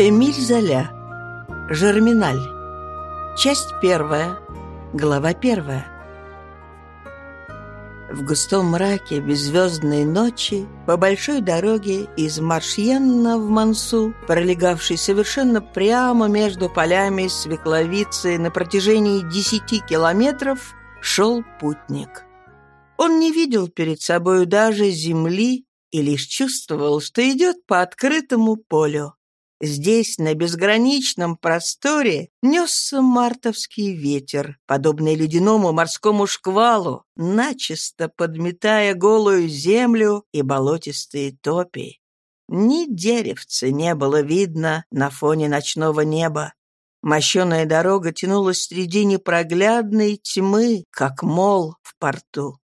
Эмиль Золя. Жерминаль. Часть первая. Глава первая. В густом мраке беззвездной ночи по большой дороге из Маршьенна в Мансу, пролегавшей совершенно прямо между полями свекловицы на протяжении десяти километров, шел путник. Он не видел перед собою даже земли и лишь чувствовал, что идет по открытому полю. Здесь, на безграничном просторе, несся мартовский ветер, подобный ледяному морскому шквалу, начисто подметая голую землю и болотистые топи. Ни деревца не было видно на фоне ночного неба. Мощеная дорога тянулась среди непроглядной тьмы, как мол в порту.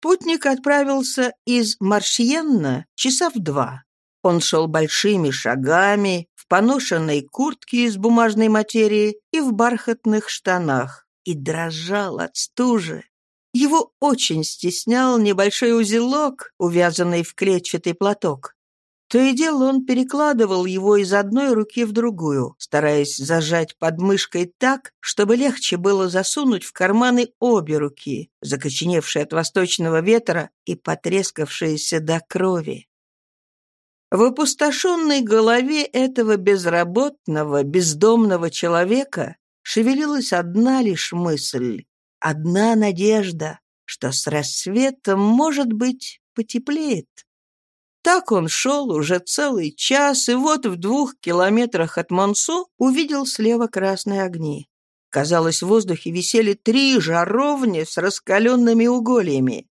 Путник отправился из Маршьенна часа в два. Он шел большими шагами, поношенной куртке из бумажной материи и в бархатных штанах, и дрожал от стужи. Его очень стеснял небольшой узелок, увязанный в клетчатый платок. То и дело он перекладывал его из одной руки в другую, стараясь зажать подмышкой так, чтобы легче было засунуть в карманы обе руки, закоченевшие от восточного ветра и потрескавшиеся до крови. В опустошенной голове этого безработного, бездомного человека шевелилась одна лишь мысль, одна надежда, что с рассветом, может быть, потеплеет. Так он шел уже целый час, и вот в двух километрах от Монсу увидел слева красные огни. Казалось, в воздухе висели три жаровни с раскаленными угольями.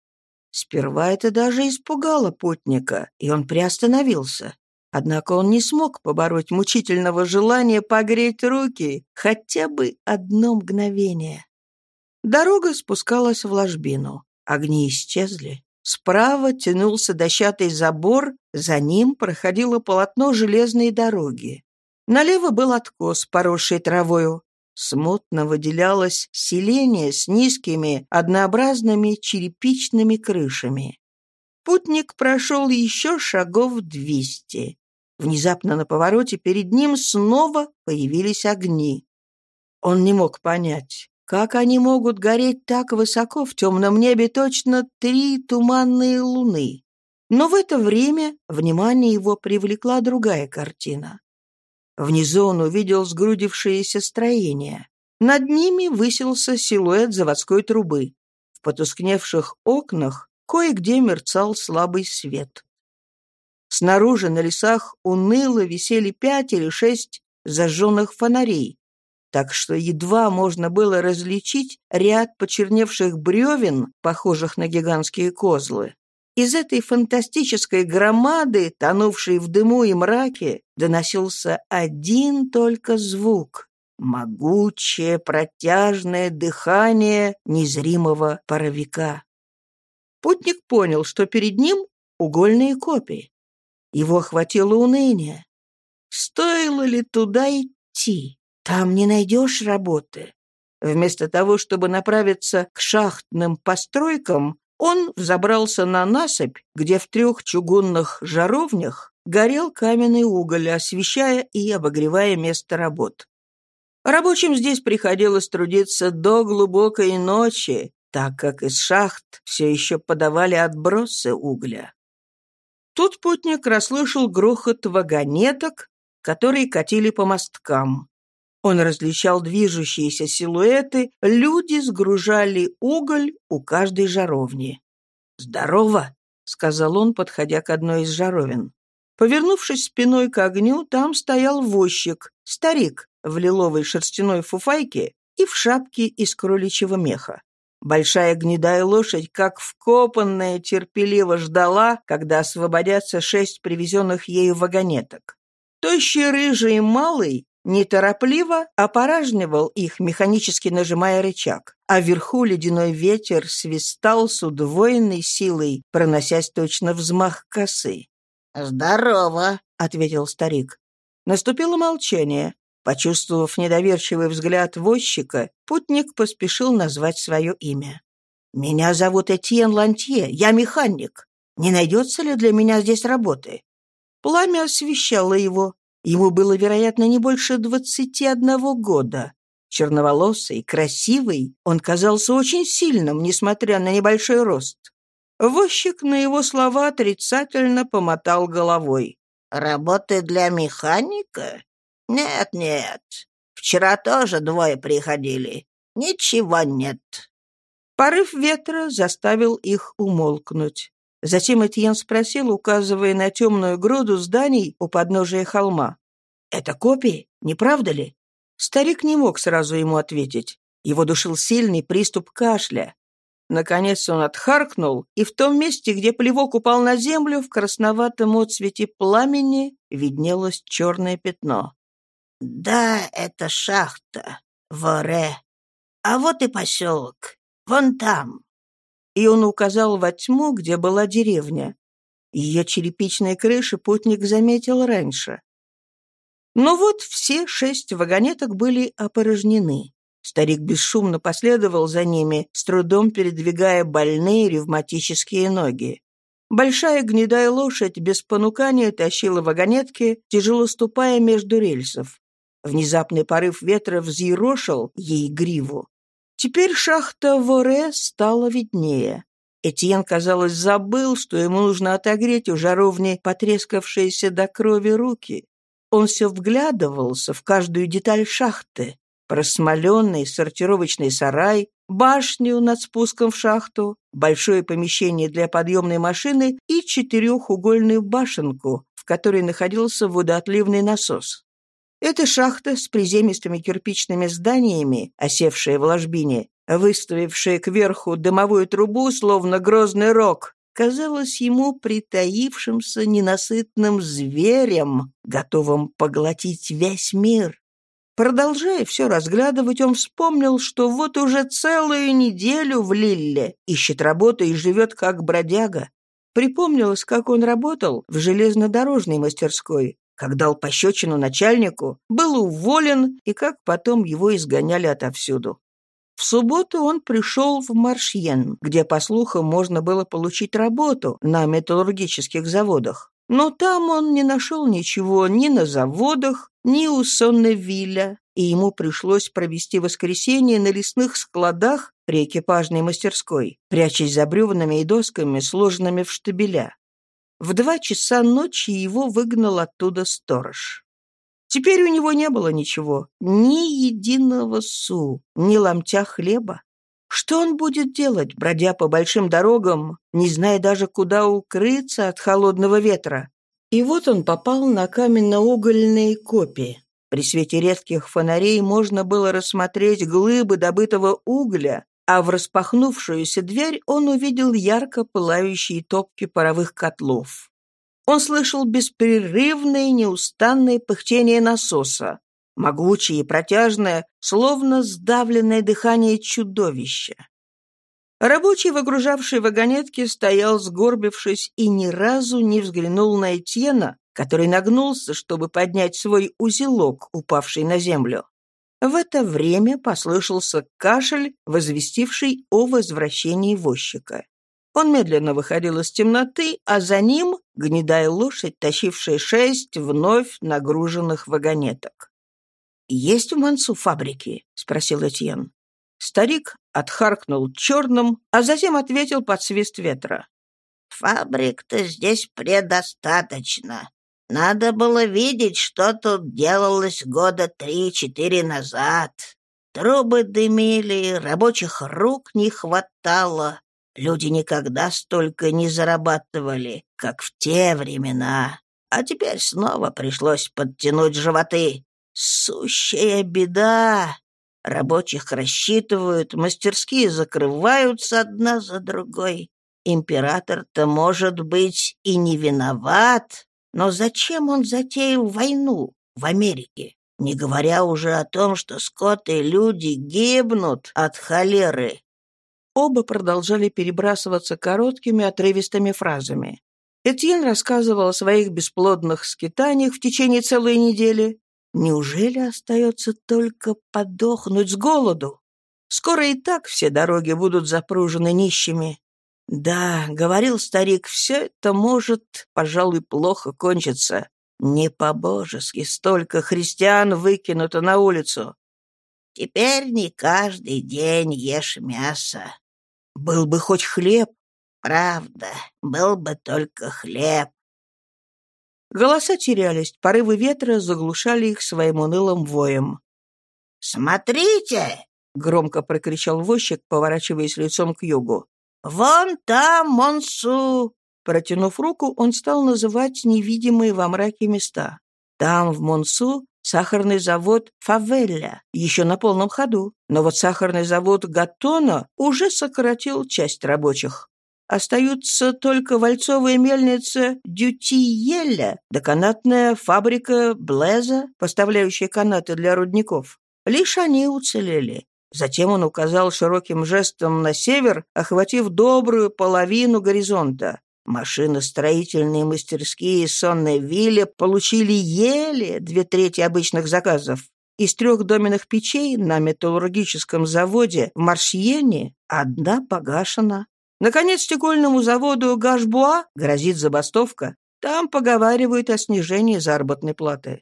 Сперва это даже испугало путника, и он приостановился. Однако он не смог побороть мучительного желания погреть руки хотя бы одно мгновение. Дорога спускалась в ложбину. Огни исчезли. Справа тянулся дощатый забор, за ним проходило полотно железной дороги. Налево был откос, поросший травою. Смутно выделялось селение с низкими, однообразными черепичными крышами. Путник прошел еще шагов двести. Внезапно на повороте перед ним снова появились огни. Он не мог понять, как они могут гореть так высоко в темном небе точно три туманные луны. Но в это время внимание его привлекла другая картина. Внизу он увидел сгрудившиеся строения. Над ними высился силуэт заводской трубы. В потускневших окнах кое-где мерцал слабый свет. Снаружи на лесах уныло висели пять или шесть зажженных фонарей, так что едва можно было различить ряд почерневших бревен, похожих на гигантские козлы. Из этой фантастической громады, тонувшей в дыму и мраке, доносился один только звук — могучее протяжное дыхание незримого паровика. Путник понял, что перед ним угольные копии. Его охватило уныние. Стоило ли туда идти? Там не найдешь работы. Вместо того, чтобы направиться к шахтным постройкам, он взобрался на насыпь, где в трех чугунных жаровнях горел каменный уголь, освещая и обогревая место работ. Рабочим здесь приходилось трудиться до глубокой ночи, так как из шахт все еще подавали отбросы угля. Тут путник расслышал грохот вагонеток, которые катили по мосткам. Он различал движущиеся силуэты, люди сгружали уголь у каждой жаровни. «Здорово!» — сказал он, подходя к одной из жаровин. Повернувшись спиной к огню, там стоял возчик, старик, в лиловой шерстяной фуфайке и в шапке из кроличьего меха. Большая гнедая лошадь, как вкопанная, терпеливо ждала, когда освободятся шесть привезенных ею вагонеток. Тощий рыжий малый неторопливо опоражнивал их, механически нажимая рычаг, а вверху ледяной ветер свистал с удвоенной силой, проносясь точно взмах косы. «Здорово», — ответил старик. Наступило молчание. Почувствовав недоверчивый взгляд возчика, путник поспешил назвать свое имя. «Меня зовут Этьен Лантье, я механик. Не найдется ли для меня здесь работы?» Пламя освещало его, Ему было, вероятно, не больше двадцати одного года. Черноволосый, красивый, он казался очень сильным, несмотря на небольшой рост. Возчик на его слова отрицательно помотал головой. «Работы для механика? Нет-нет. Вчера тоже двое приходили. Ничего нет». Порыв ветра заставил их умолкнуть. Затем Этьен спросил, указывая на темную груду зданий у подножия холма. «Это копии, не правда ли?» Старик не мог сразу ему ответить. Его душил сильный приступ кашля. Наконец он отхаркнул, и в том месте, где плевок упал на землю, в красноватом отсвете пламени виднелось черное пятно. «Да, это шахта, Воре. А вот и поселок. Вон там и он указал во тьму, где была деревня. Ее черепичные крыши путник заметил раньше. Но вот все шесть вагонеток были опорожнены. Старик бесшумно последовал за ними, с трудом передвигая больные ревматические ноги. Большая гнедая лошадь без понукания тащила вагонетки, тяжело ступая между рельсов. Внезапный порыв ветра взъерошил ей гриву. Теперь шахта Воре стала виднее. Этьен, казалось, забыл, что ему нужно отогреть у жаровни потрескавшиеся до крови руки. Он все вглядывался в каждую деталь шахты. Просмоленный сортировочный сарай, башню над спуском в шахту, большое помещение для подъемной машины и четырехугольную башенку, в которой находился водоотливный насос. Эта шахта с приземистыми кирпичными зданиями, осевшая в ложбине, выставившая кверху дымовую трубу, словно грозный рог, казалась ему притаившимся ненасытным зверем, готовым поглотить весь мир. Продолжая все разглядывать, он вспомнил, что вот уже целую неделю в Лилле ищет работу и живет как бродяга. Припомнилось, как он работал в железнодорожной мастерской, как дал пощечину начальнику, был уволен и как потом его изгоняли отовсюду. В субботу он пришел в Маршьен, где, по слухам, можно было получить работу на металлургических заводах. Но там он не нашел ничего ни на заводах, ни у Сонневилля, и ему пришлось провести воскресенье на лесных складах при экипажной мастерской, прячась за бревнами и досками, сложенными в штабеля. В два часа ночи его выгнал оттуда сторож. Теперь у него не было ничего, ни единого су, ни ломтя хлеба. Что он будет делать, бродя по большим дорогам, не зная даже, куда укрыться от холодного ветра? И вот он попал на каменно-угольные копии. При свете редких фонарей можно было рассмотреть глыбы добытого угля, а в распахнувшуюся дверь он увидел ярко пылающие топки паровых котлов. Он слышал беспрерывное неустанное пыхтение насоса, могучее и протяжное, словно сдавленное дыхание чудовища. Рабочий, выгружавший вагонетки, стоял сгорбившись и ни разу не взглянул на Этьена, который нагнулся, чтобы поднять свой узелок, упавший на землю. В это время послышался кашель, возвестивший о возвращении возчика. Он медленно выходил из темноты, а за ним гнедая лошадь, тащившая шесть вновь нагруженных вагонеток. «Есть в Мансу фабрики?» — спросил Этьен. Старик отхаркнул черным, а затем ответил под свист ветра. «Фабрик-то здесь предостаточно. Надо было видеть, что тут делалось года три-четыре назад. Трубы дымили, рабочих рук не хватало. Люди никогда столько не зарабатывали, как в те времена. А теперь снова пришлось подтянуть животы. Сущая беда. Рабочих рассчитывают, мастерские закрываются одна за другой. Император-то, может быть, и не виноват, но зачем он затеял войну в Америке? Не говоря уже о том, что скот и люди гибнут от холеры. Оба продолжали перебрасываться короткими отрывистыми фразами. Этьен рассказывал о своих бесплодных скитаниях в течение целой недели. Неужели остается только подохнуть с голоду? Скоро и так все дороги будут запружены нищими. «Да», — говорил старик, — «все это может, пожалуй, плохо кончиться. Не по-божески столько христиан выкинуто на улицу. Теперь не каждый день ешь мясо. Был бы хоть хлеб. Правда, был бы только хлеб. Голоса терялись, порывы ветра заглушали их своим унылым воем. «Смотрите!» — громко прокричал возчик, поворачиваясь лицом к югу. «Вон там Монсу!» Протянув руку, он стал называть невидимые во мраке места. Там, в Монсу, сахарный завод «Фавелля» еще на полном ходу, но вот сахарный завод «Гаттоно» уже сократил часть рабочих. Остаются только вальцовая мельница Дютиеля да канатная фабрика Блеза, поставляющая канаты для рудников. Лишь они уцелели. Затем он указал широким жестом на север, охватив добрую половину горизонта. Машиностроительные мастерские сонной вилле получили еле две трети обычных заказов. Из трех доменных печей на металлургическом заводе в Маршьене одна погашена. Наконец, стекольному заводу «Гашбуа» грозит забастовка. Там поговаривают о снижении заработной платы.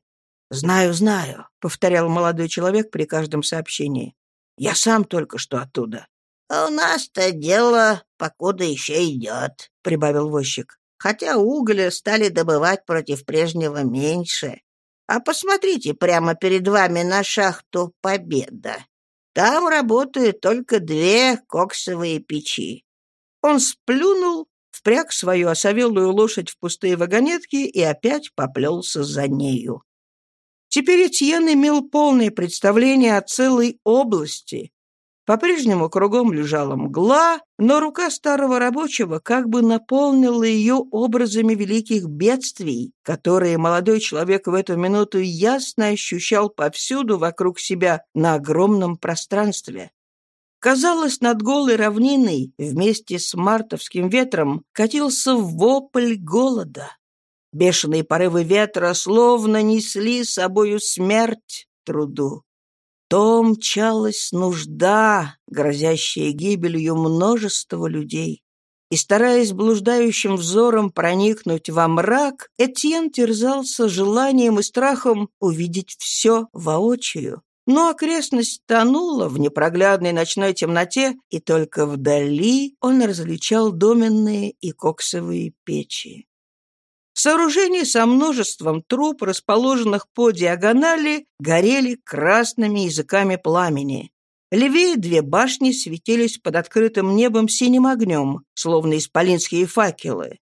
«Знаю, знаю», — повторял молодой человек при каждом сообщении. «Я сам только что оттуда». «А у нас-то дело покуда еще идет», — прибавил возчик. «Хотя угля стали добывать против прежнего меньше. А посмотрите прямо перед вами на шахту «Победа». Там работают только две коксовые печи. Он сплюнул, впряг свою осовелую лошадь в пустые вагонетки и опять поплелся за нею. Теперь Этьен имел полное представление о целой области. По-прежнему кругом лежала мгла, но рука старого рабочего как бы наполнила ее образами великих бедствий, которые молодой человек в эту минуту ясно ощущал повсюду вокруг себя на огромном пространстве. Казалось, над голой равниной вместе с мартовским ветром катился вопль голода. Бешеные порывы ветра словно несли с собою смерть труду. То мчалась нужда, грозящая гибелью множества людей. И, стараясь блуждающим взором проникнуть во мрак, Этьен терзался желанием и страхом увидеть все воочию. Но окрестность тонула в непроглядной ночной темноте, и только вдали он различал доменные и коксовые печи. Сооружения со множеством труб, расположенных по диагонали, горели красными языками пламени. Левее две башни светились под открытым небом синим огнем, словно исполинские факелы.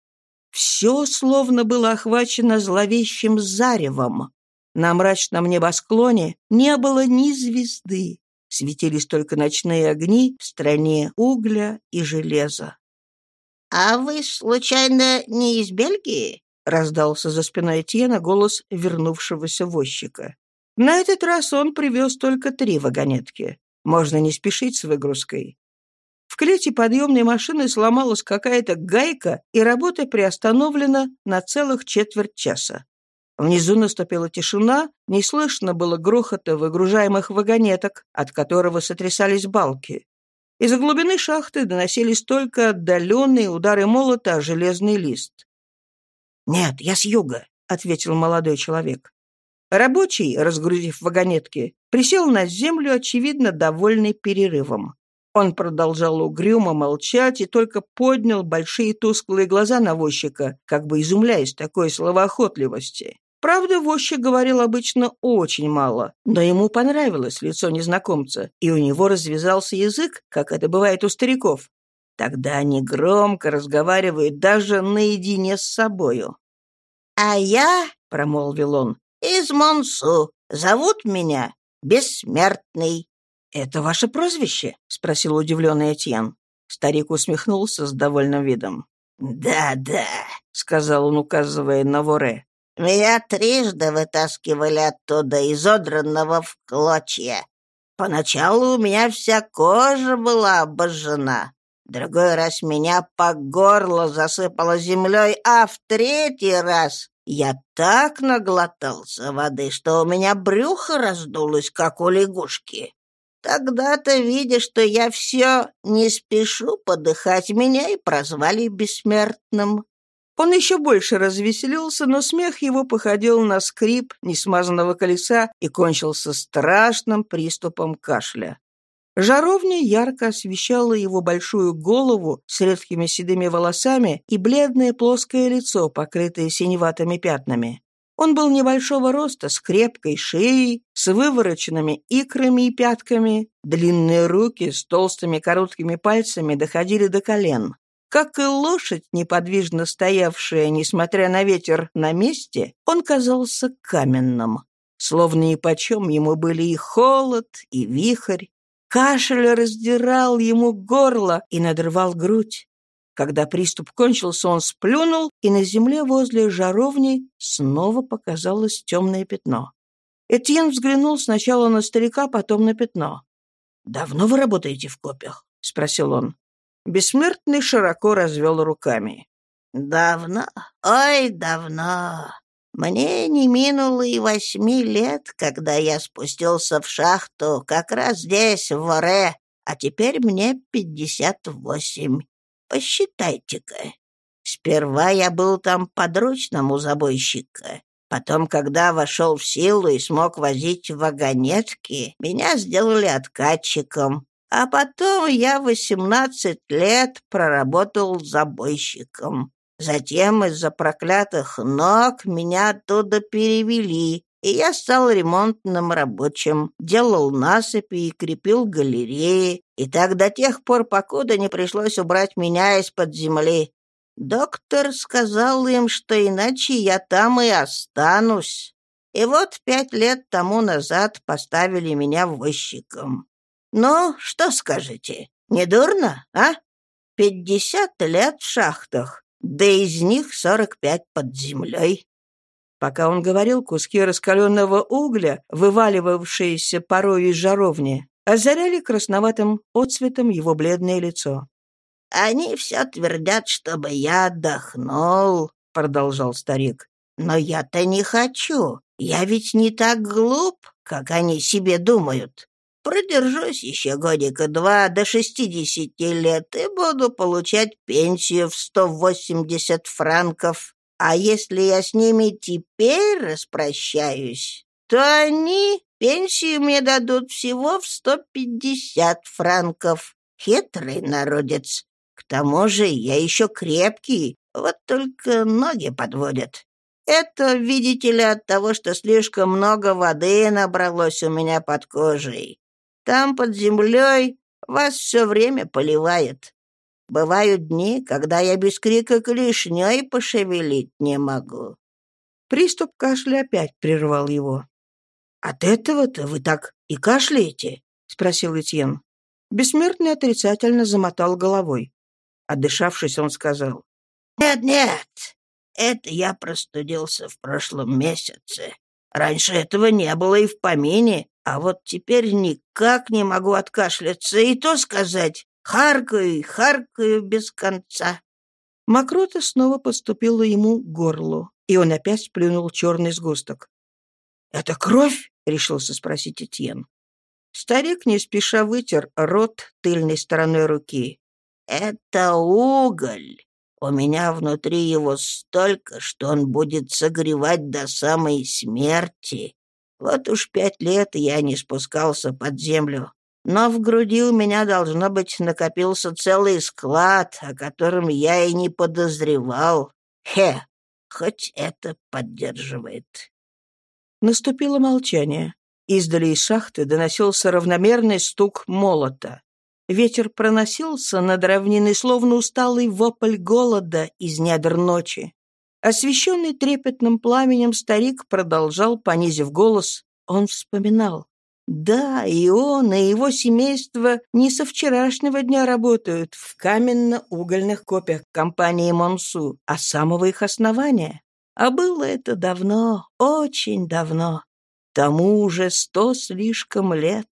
Все словно было охвачено зловещим заревом. На мрачном небосклоне не было ни звезды. Светились только ночные огни в стране угля и железа. «А вы, случайно, не из Бельгии?» — раздался за спиной Этьена голос вернувшегося возчика. На этот раз он привез только три вагонетки. Можно не спешить с выгрузкой. В клете подъемной машины сломалась какая-то гайка, и работа приостановлена на целых четверть часа. Внизу наступила тишина, не слышно было грохота выгружаемых вагонеток, от которого сотрясались балки. Из глубины шахты доносились только отдаленные удары молота о железный лист. «Нет, я с юга», — ответил молодой человек. Рабочий, разгрузив вагонетки, присел на землю, очевидно, довольный перерывом. Он продолжал угрюмо молчать и только поднял большие тусклые глаза на возчика, как бы изумляясь такой словоохотливости. Правда, возчик говорил обычно очень мало, но ему понравилось лицо незнакомца, и у него развязался язык, как это бывает у стариков. Тогда они громко разговаривают даже наедине с собою. «А я, — промолвил он, — из Монсу. Зовут меня Бессмертный». «Это ваше прозвище?» — спросил удивленный Этьен. Старик усмехнулся с довольным видом. «Да-да», — сказал он, указывая на Воре. Меня трижды вытаскивали оттуда, изодранного в клочья. Поначалу у меня вся кожа была обожжена. Другой раз меня по горло засыпало землей, а в третий раз я так наглотался воды, что у меня брюхо раздулось, как у лягушки. Тогда-то, видя, что я все не спешу подыхать, меня и прозвали бессмертным. Он еще больше развеселился, но смех его походил на скрип несмазанного колеса и кончился страшным приступом кашля. Жаровня ярко освещала его большую голову с редкими седыми волосами и бледное плоское лицо, покрытое синеватыми пятнами. Он был небольшого роста, с крепкой шеей, с вывороченными икрами и пятками. Длинные руки с толстыми короткими пальцами доходили до колен. Как и лошадь, неподвижно стоявшая, несмотря на ветер, на месте, он казался каменным. Словно нипочем ему были и холод, и вихрь. Кашель раздирал ему горло и надрывал грудь. Когда приступ кончился, он сплюнул, и на земле возле жаровни снова показалось темное пятно. Этьен взглянул сначала на старика, потом на пятно. «Давно вы работаете в копьях?» — спросил он. Бессмертный широко развел руками. «Давно, ой, давно. Мне не минуло и восьми лет, когда я спустился в шахту как раз здесь, в Воре, а теперь мне пятьдесят восемь. Посчитайте-ка. Сперва я был там подручным у забойщика. Потом, когда вошел в силу и смог возить вагонетки, меня сделали откатчиком. А потом я восемнадцать лет проработал забойщиком. Затем из-за проклятых ног меня оттуда перевели, и я стал ремонтным рабочим, делал насыпи и крепил галереи, и так до тех пор, покуда не пришлось убрать меня из-под земли. Доктор сказал им, что иначе я там и останусь. И вот пять лет тому назад поставили меня возчиком. «Ну, что скажете? Не дурно, а? Пятьдесят лет в шахтах, да из них сорок пять под землей». Пока он говорил, куски раскаленного угля, вываливавшиеся порой из жаровни, озаряли красноватым отцветом его бледное лицо. «Они все твердят, чтобы я отдохнул», — продолжал старик. «Но я-то не хочу. Я ведь не так глуп, как они себе думают. Продержусь еще годика два до шестидесяти лет и буду получать пенсию в сто восемьдесят франков. А если я с ними теперь распрощаюсь, то они пенсию мне дадут всего в сто пятьдесят франков. Хитрый народец. К тому же я еще крепкий, вот только ноги подводят. Это, видите ли, от того, что слишком много воды набралось у меня под кожей. Там, под землей, вас все время поливает. Бывают дни, когда я без крика клешней пошевелить не могу». Приступ кашля опять прервал его. «От этого-то вы так и кашляете?» — спросил Этьен. Бессмертный отрицательно замотал головой. Отдышавшись, он сказал. «Нет-нет, это я простудился в прошлом месяце. Раньше этого не было и в помине. А вот теперь никак не могу откашляться, и то сказать, харкаю и харкаю без конца. Мокрота снова поступила ему к горлу, и он опять сплюнул черный сгусток. «Это кровь?» — решился спросить Этьен. Старик не спеша вытер рот тыльной стороной руки. «Это уголь. У меня внутри его столько, что он будет согревать до самой смерти. Вот уж пять лет я не спускался под землю. Но в груди у меня, должно быть, накопился целый склад, о котором я и не подозревал. Хе, хоть это поддерживает. Наступило молчание. Издали из шахты доносился равномерный стук молота. Ветер проносился над равниной, словно усталый вопль голода из недр ночи. Освещенный трепетным пламенем старик продолжал, понизив голос. Он вспоминал. Да, и он, и его семейство не со вчерашнего дня работают в каменно-угольных копиях компании «Монсу», а с самого их основания. А было это давно, очень давно. Тому уже сто слишком лет.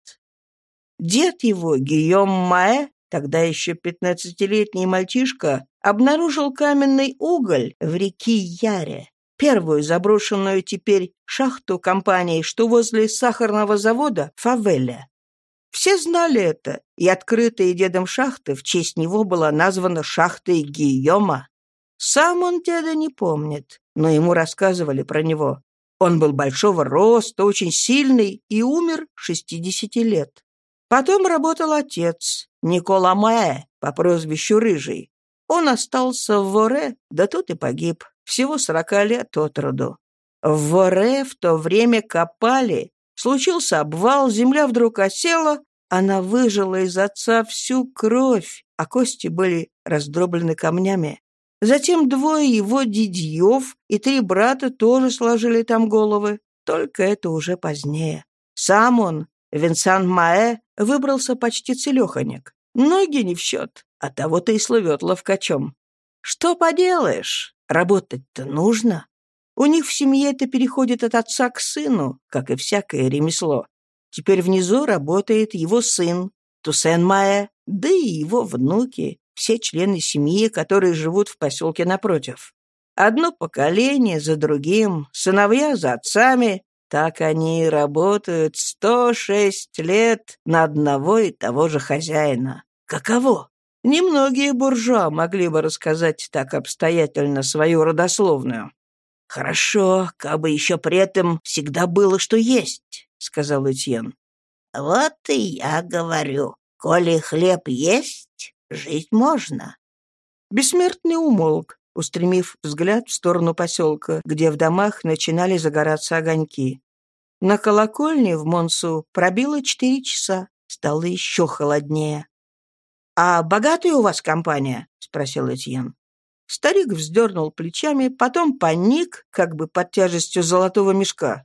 Дед его, Гийом Маэ, тогда еще пятнадцатилетний мальчишка, обнаружил каменный уголь в реке Яре, первую заброшенную теперь шахту компании, что возле сахарного завода Фавеля. Все знали это, и открытая дедом шахта в честь него была названа шахтой Гийома. Сам он деда не помнит, но ему рассказывали про него. Он был большого роста, очень сильный и умер 60 лет. Потом работал отец, Никола Маэ, по прозвищу Рыжий. Он остался в Воре, да тут и погиб. Всего сорока лет от роду. В Воре в то время копали. Случился обвал, земля вдруг осела, она выжила из отца всю кровь, а кости были раздроблены камнями. Затем двое его дядьев и три брата тоже сложили там головы, только это уже позднее. Сам он, Винсан Маэ, выбрался почти целеханек. Ноги не в счет, а того-то и слывет ловкачом. Что поделаешь, работать-то нужно. У них в семье это переходит от отца к сыну, как и всякое ремесло. Теперь внизу работает его сын, Тусен Маэ, да и его внуки, все члены семьи, которые живут в поселке напротив. Одно поколение за другим, сыновья за отцами, так они и работают 106 лет на одного и того же хозяина. Каково? Немногие буржуа могли бы рассказать так обстоятельно свою родословную. «Хорошо, как бы еще при этом всегда было, что есть», — сказал Этьен. «Вот и я говорю, коли хлеб есть, жить можно». Бессмертный умолк, устремив взгляд в сторону поселка, где в домах начинали загораться огоньки. На колокольне в Монсу пробило четыре часа, стало еще холоднее. «А богатая у вас компания?» — спросил Этьен. Старик вздернул плечами, потом паник, как бы под тяжестью золотого мешка.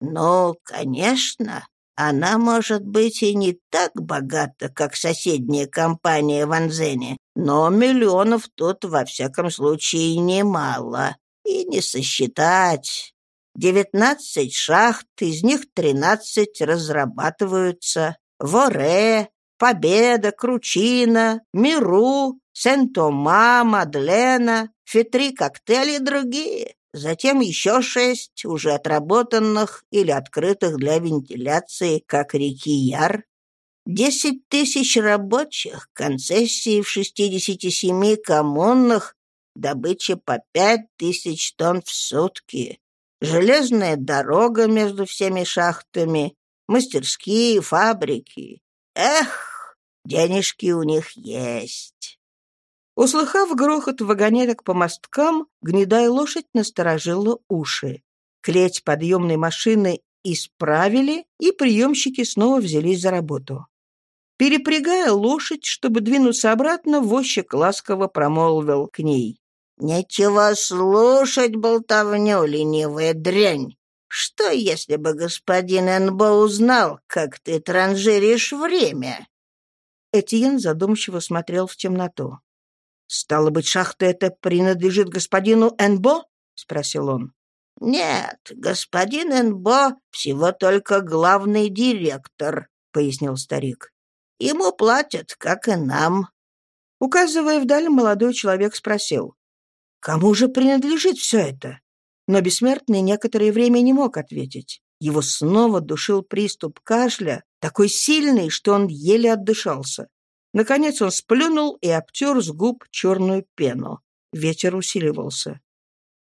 «Ну, конечно, она может быть и не так богата, как соседняя компания в Анзене, но миллионов тут, во всяком случае, немало. И не сосчитать. Девятнадцать шахт, из них тринадцать разрабатываются. Воре, Победа, Кручина, Миру, Сен-Тома, Мадлена, Фетри коктейли и другие. Затем еще шесть, уже отработанных или открытых для вентиляции, как реки Яр. Десять тысяч рабочих, концессии в 67 коммунах, добыча по пять тысяч тонн в сутки. Железная дорога между всеми шахтами, мастерские, фабрики. Эх, денежки у них есть. Услыхав грохот вагонеток по мосткам, гнедая лошадь насторожила уши. Клеть подъемной машины исправили, и приемщики снова взялись за работу. Перепрягая лошадь, чтобы двинуться обратно, возчик ласково промолвил к ней. «Нечего слушать болтовню, ленивая дрянь. Что, если бы господин Энбо узнал, как ты транжиришь время?» Этьен задумчиво смотрел в темноту. «Стало быть, шахта эта принадлежит господину Энбо?» — спросил он. «Нет, господин Энбо всего только главный директор», — пояснил старик. «Ему платят, как и нам». Указывая вдаль, молодой человек спросил. «Кому же принадлежит все это?» Но бессмертный некоторое время не мог ответить. Его снова душил приступ кашля, такой сильный, что он еле отдышался. Наконец он сплюнул и обтер с губ черную пену. Ветер усиливался.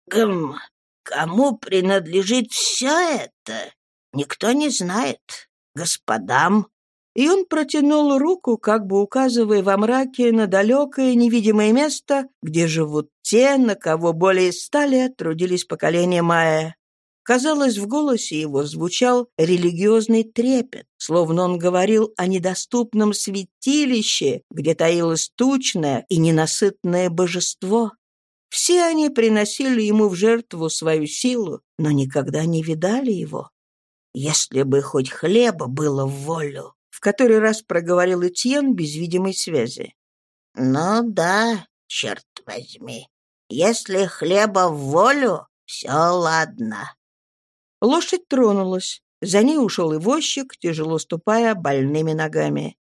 «Гм, кому принадлежит все это? Никто не знает. Господам, и он протянул руку, как бы указывая во мраке на далекое невидимое место, где живут те, на кого более ста лет трудились поколения Майя. Казалось, в голосе его звучал религиозный трепет, словно он говорил о недоступном святилище, где таилось тучное и ненасытное божество. Все они приносили ему в жертву свою силу, но никогда не видали его. Если бы хоть хлеба было в волю, в который раз проговорил Этьен без видимой связи. «Ну да, черт возьми. Если хлеба в волю, все ладно». Лошадь тронулась. За ней ушел и возчик, тяжело ступая больными ногами.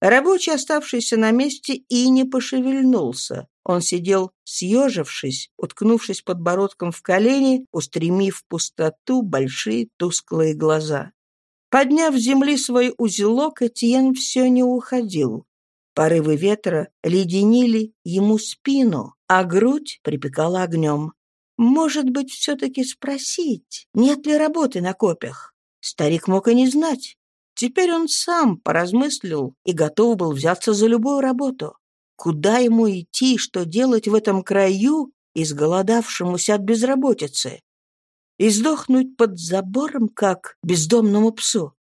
Рабочий, оставшийся на месте, и не пошевельнулся. Он сидел, съежившись, уткнувшись подбородком в колени, устремив в пустоту большие тусклые глаза. Подняв с земли свой узелок, Этьен все не уходил. Порывы ветра леденили ему спину, а грудь припекала огнем. Может быть, все-таки спросить, нет ли работы на копьях? Старик мог и не знать. Теперь он сам поразмыслил и готов был взяться за любую работу. Куда ему идти, что делать в этом краю, изголодавшемуся от безработицы? И сдохнуть под забором, как бездомному псу?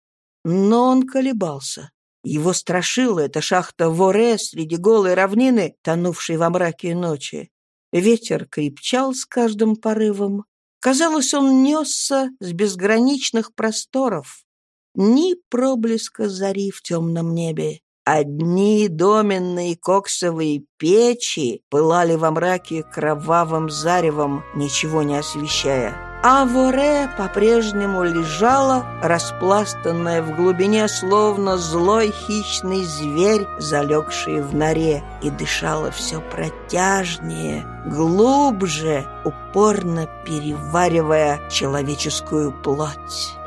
Но он колебался. Его страшила эта шахта Воре среди голой равнины, тонувшей во мраке ночи. Ветер крепчал с каждым порывом. Казалось, он несся с безграничных просторов. Ни проблеска зари в темном небе. Одни доменные коксовые печи пылали во мраке кровавым заревом, ничего не освещая а Воре по-прежнему лежала, распластанная в глубине, словно злой хищный зверь, залегший в норе, и дышала все протяжнее, глубже, упорно переваривая человеческую плоть.